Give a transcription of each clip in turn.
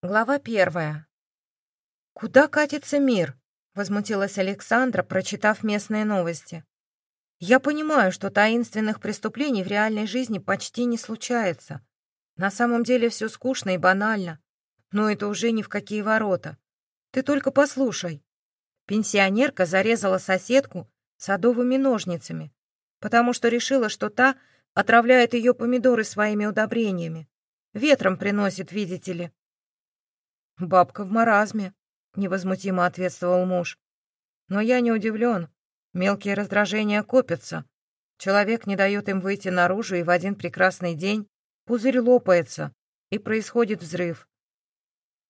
Глава первая. «Куда катится мир?» — возмутилась Александра, прочитав местные новости. «Я понимаю, что таинственных преступлений в реальной жизни почти не случается. На самом деле все скучно и банально. Но это уже ни в какие ворота. Ты только послушай. Пенсионерка зарезала соседку садовыми ножницами, потому что решила, что та отравляет ее помидоры своими удобрениями. Ветром приносит, видите ли. «Бабка в маразме», — невозмутимо ответствовал муж. «Но я не удивлен. Мелкие раздражения копятся. Человек не дает им выйти наружу, и в один прекрасный день пузырь лопается, и происходит взрыв.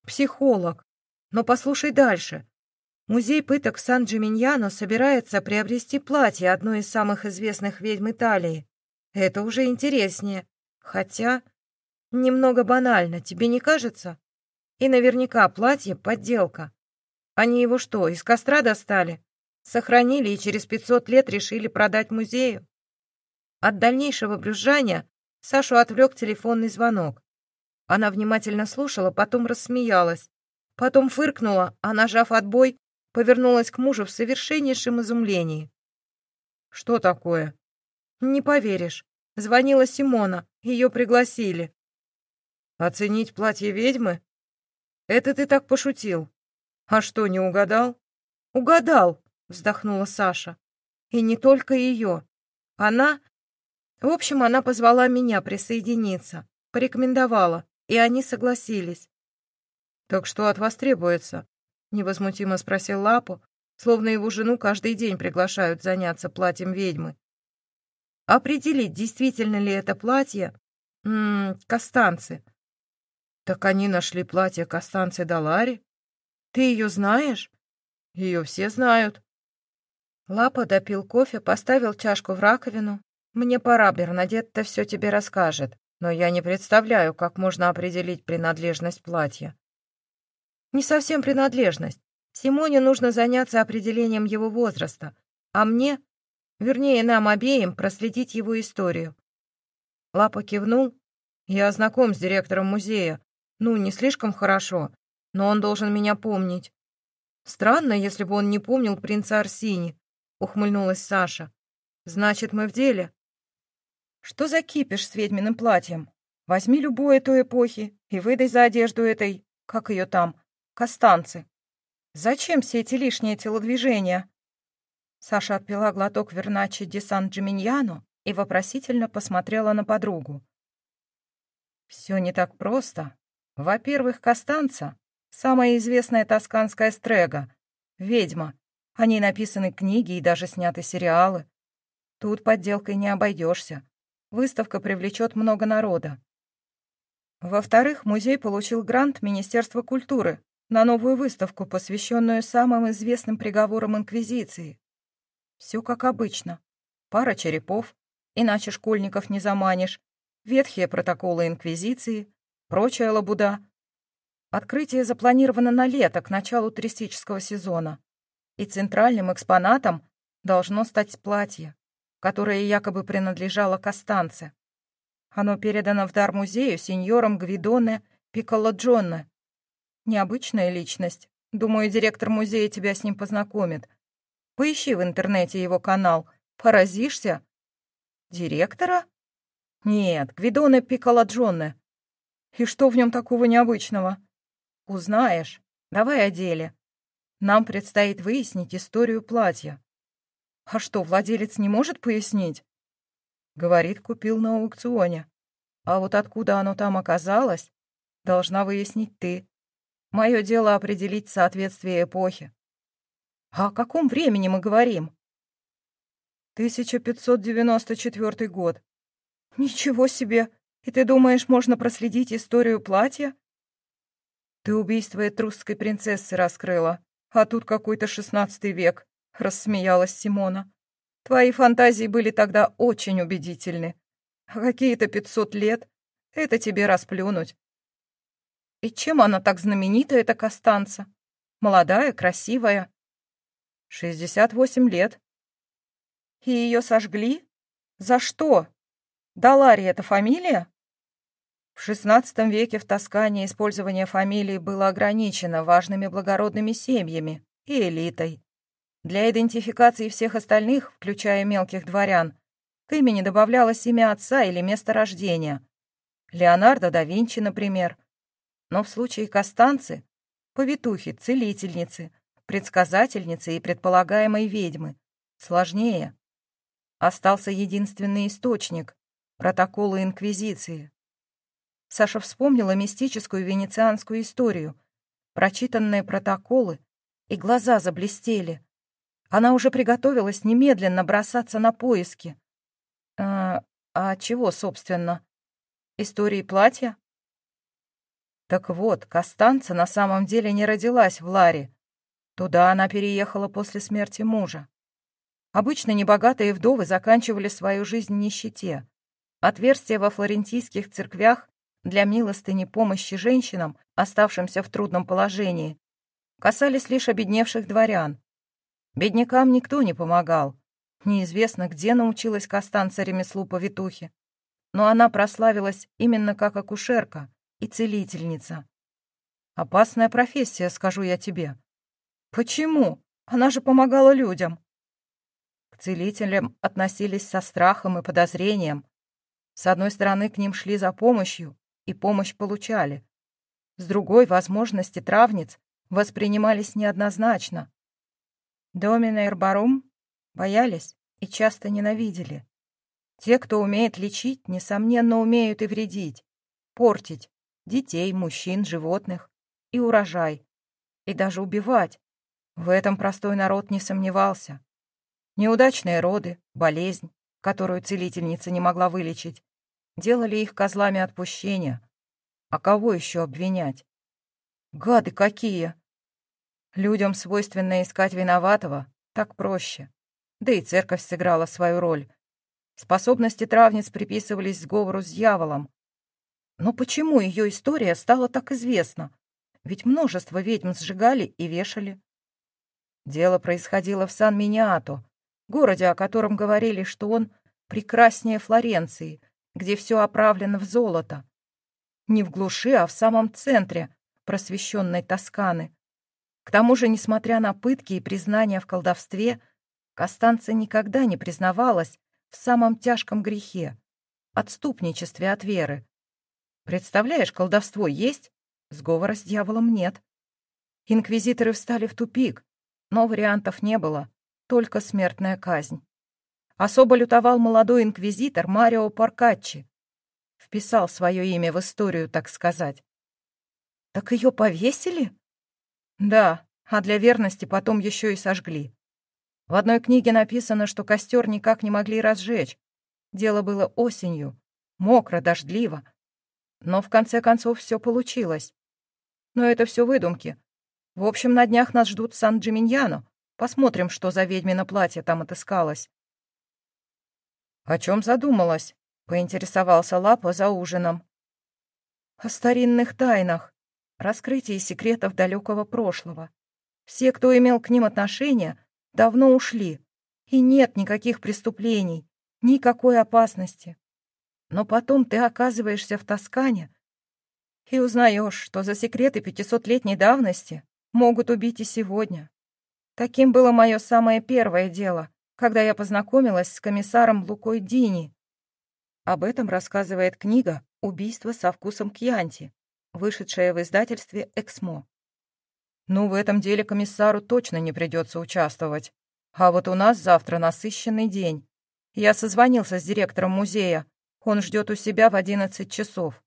Психолог. Но послушай дальше. Музей пыток Сан-Джиминьяно собирается приобрести платье одной из самых известных ведьм Италии. Это уже интереснее. Хотя немного банально, тебе не кажется? И наверняка платье — подделка. Они его что, из костра достали? Сохранили и через пятьсот лет решили продать музею? От дальнейшего брюзжания Сашу отвлек телефонный звонок. Она внимательно слушала, потом рассмеялась. Потом фыркнула, а, нажав отбой, повернулась к мужу в совершеннейшем изумлении. «Что такое?» «Не поверишь. Звонила Симона. Ее пригласили». «Оценить платье ведьмы?» Это ты так пошутил. А что, не угадал? Угадал, вздохнула Саша. И не только ее. Она... В общем, она позвала меня присоединиться, порекомендовала, и они согласились. «Так что от вас требуется?» — невозмутимо спросил Лапу, словно его жену каждый день приглашают заняться платьем ведьмы. Определить, действительно ли это платье... М -м, кастанцы, «Так они нашли платье Костанцы Далари? Ты ее знаешь?» «Ее все знают». Лапа допил кофе, поставил чашку в раковину. «Мне пора, Бернадетта все тебе расскажет, но я не представляю, как можно определить принадлежность платья». «Не совсем принадлежность. Симоне нужно заняться определением его возраста, а мне, вернее, нам обеим, проследить его историю». Лапа кивнул. «Я знаком с директором музея. Ну, не слишком хорошо, но он должен меня помнить. Странно, если бы он не помнил принца Арсини, ухмыльнулась Саша. Значит, мы в деле. Что за кипиш с ведьминым платьем? Возьми любую той эпохи и выдай за одежду этой, как ее там, Костанцы. Зачем все эти лишние телодвижения? Саша отпила глоток Верначи ди Сан-Джиминьяно и вопросительно посмотрела на подругу. «Все не так просто», во-первых, Костанца — самая известная тосканская стрега, ведьма. О ней написаны книги и даже сняты сериалы. Тут подделкой не обойдешься. Выставка привлечет много народа. Во-вторых, музей получил грант Министерства культуры на новую выставку, посвященную самым известным приговорам Инквизиции. Все как обычно. Пара черепов, иначе школьников не заманишь, ветхие протоколы Инквизиции, прочая лабуда. Открытие запланировано на лето, к началу туристического сезона. И центральным экспонатом должно стать платье, которое якобы принадлежало Костанце. Оно передано в дар музею сеньором Гвидоне Пикколо-Джонне. Необычная личность. Думаю, директор музея тебя с ним познакомит. Поищи в интернете его канал. Поразишься? Директора? Нет, Гвидоне Пикколо-Джонне. И что в нем такого необычного? Узнаешь. Давай о деле. Нам предстоит выяснить историю платья. А что, владелец не может пояснить? Говорит, купил на аукционе. А вот откуда оно там оказалось, должна выяснить ты. Мое дело определить соответствие эпохи. А о каком времени мы говорим? 1594 год. Ничего себе! И ты думаешь, можно проследить историю платья? Ты убийство этрусской принцессы раскрыла, а тут какой-то шестнадцатый век, рассмеялась Симона. Твои фантазии были тогда очень убедительны. А какие-то пятьсот лет — это тебе расплюнуть. И чем она так знаменита, эта Костанца? Молодая, красивая. Шестьдесят восемь лет. И ее сожгли? За что? Далари — это фамилия? В XVI веке в Тоскане использование фамилии было ограничено важными благородными семьями и элитой. Для идентификации всех остальных, включая мелких дворян, к имени добавлялось имя отца или место рождения. Леонардо да Винчи, например. Но в случае Костанцы — повитухи, целительницы, предсказательницы и предполагаемой ведьмы. Сложнее. Остался единственный источник — протоколы Инквизиции. Саша вспомнила мистическую венецианскую историю, прочитанные протоколы, и глаза заблестели. Она уже приготовилась немедленно бросаться на поиски. А, а чего, собственно? Истории платья? Так вот, Костанца на самом деле не родилась в Ларе. Туда она переехала после смерти мужа. Обычно небогатые вдовы заканчивали свою жизнь в нищете. Отверстия во флорентийских церквях для милостыни помощи женщинам, оставшимся в трудном положении, касались лишь обедневших дворян. Беднякам никто не помогал. Неизвестно, где научилась Костанца ремеслу повитухи, но она прославилась именно как акушерка и целительница. Опасная профессия, скажу я тебе. Почему? Она же помогала людям. К целителям относились со страхом и подозрением. С одной стороны, к ним шли за помощью, и помощь получали. С другой, возможности травниц воспринимались неоднозначно. Домина и Рбарум боялись и часто ненавидели. Те, кто умеет лечить, несомненно, умеют и вредить, портить детей, мужчин, животных и урожай, и даже убивать. В этом простой народ не сомневался. Неудачные роды, болезнь, которую целительница не могла вылечить, делали их козлами отпущения. А кого еще обвинять? Гады какие! Людям свойственно искать виноватого, так проще. Да и церковь сыграла свою роль. Способности травниц приписывались сговору с дьяволом. Но почему ее история стала так известна? Ведь множество ведьм сжигали и вешали. Дело происходило в Сан-Миниато, городе, о котором говорили, что он прекраснее Флоренции, где все оправлено в золото. Не в глуши, а в самом центре просвещенной Тосканы. К тому же, несмотря на пытки и признания в колдовстве, Костанца никогда не признавалась в самом тяжком грехе — отступничестве от веры. Представляешь, колдовство есть, сговора с дьяволом нет. Инквизиторы встали в тупик, но вариантов не было, только смертная казнь. Особо лютовал молодой инквизитор Марио Паркаччи. Вписал свое имя в историю, так сказать. «Так ее повесили?» «Да, а для верности потом еще и сожгли. В одной книге написано, что костер никак не могли разжечь. Дело было осенью, мокро, дождливо. Но в конце концов все получилось. Но это все выдумки. В общем, на днях нас ждут Сан-Джиминьяно. Посмотрим, что за ведьмино платье там отыскалось. «О чем задумалась?» — поинтересовался Лапа за ужином. «О старинных тайнах, раскрытии секретов далекого прошлого. Все, кто имел к ним отношение, давно ушли, и нет никаких преступлений, никакой опасности. Но потом ты оказываешься в Тоскане и узнаешь, что за секреты пятисотлетней давности могут убить и сегодня. Таким было мое самое первое дело, когда я познакомилась с комиссаром Лукой Дини. Об этом рассказывает книга «Убийство со вкусом кьянти», вышедшая в издательстве «Эксмо». Ну, в этом деле комиссару точно не придется участвовать. А вот у нас завтра насыщенный день. Я созвонился с директором музея. Он ждет у себя в одиннадцать часов.